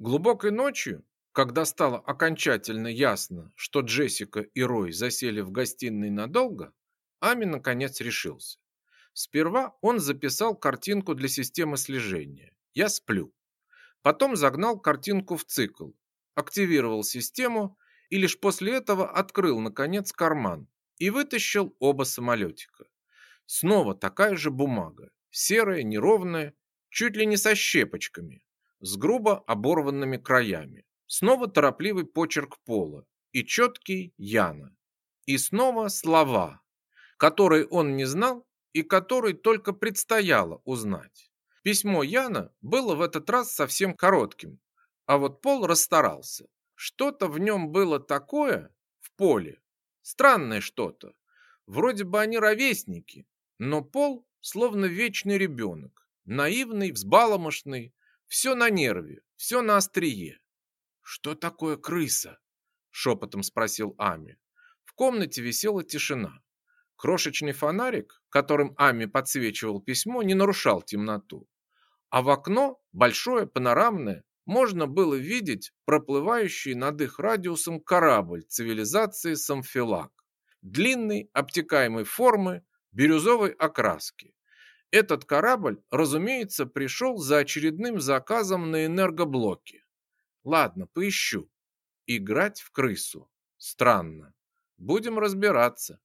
Глубокой ночью, когда стало окончательно ясно, что Джессика и Рой засели в гостиной надолго, Ами наконец решился. Сперва он записал картинку для системы слежения. Я сплю. Потом загнал картинку в цикл, активировал систему и лишь после этого открыл, наконец, карман и вытащил оба самолетика. Снова такая же бумага, серая, неровная, чуть ли не со щепочками, с грубо оборванными краями. Снова торопливый почерк Пола и четкий Яна. И снова слова, которые он не знал и которые только предстояло узнать. Письмо Яна было в этот раз совсем коротким, а вот Пол расстарался. Что-то в нем было такое в поле, странное что-то. Вроде бы они ровесники, но Пол словно вечный ребенок, наивный, взбаломошный, все на нерве, все на острие. «Что такое крыса?» – шепотом спросил Ами. В комнате висела тишина. Крошечный фонарик, которым Ами подсвечивал письмо, не нарушал темноту. А в окно, большое, панорамное, можно было видеть проплывающий над их радиусом корабль цивилизации Самфилак. Длинной, обтекаемой формы, бирюзовой окраски. Этот корабль, разумеется, пришел за очередным заказом на энергоблоке. Ладно, поищу. Играть в крысу. Странно. Будем разбираться.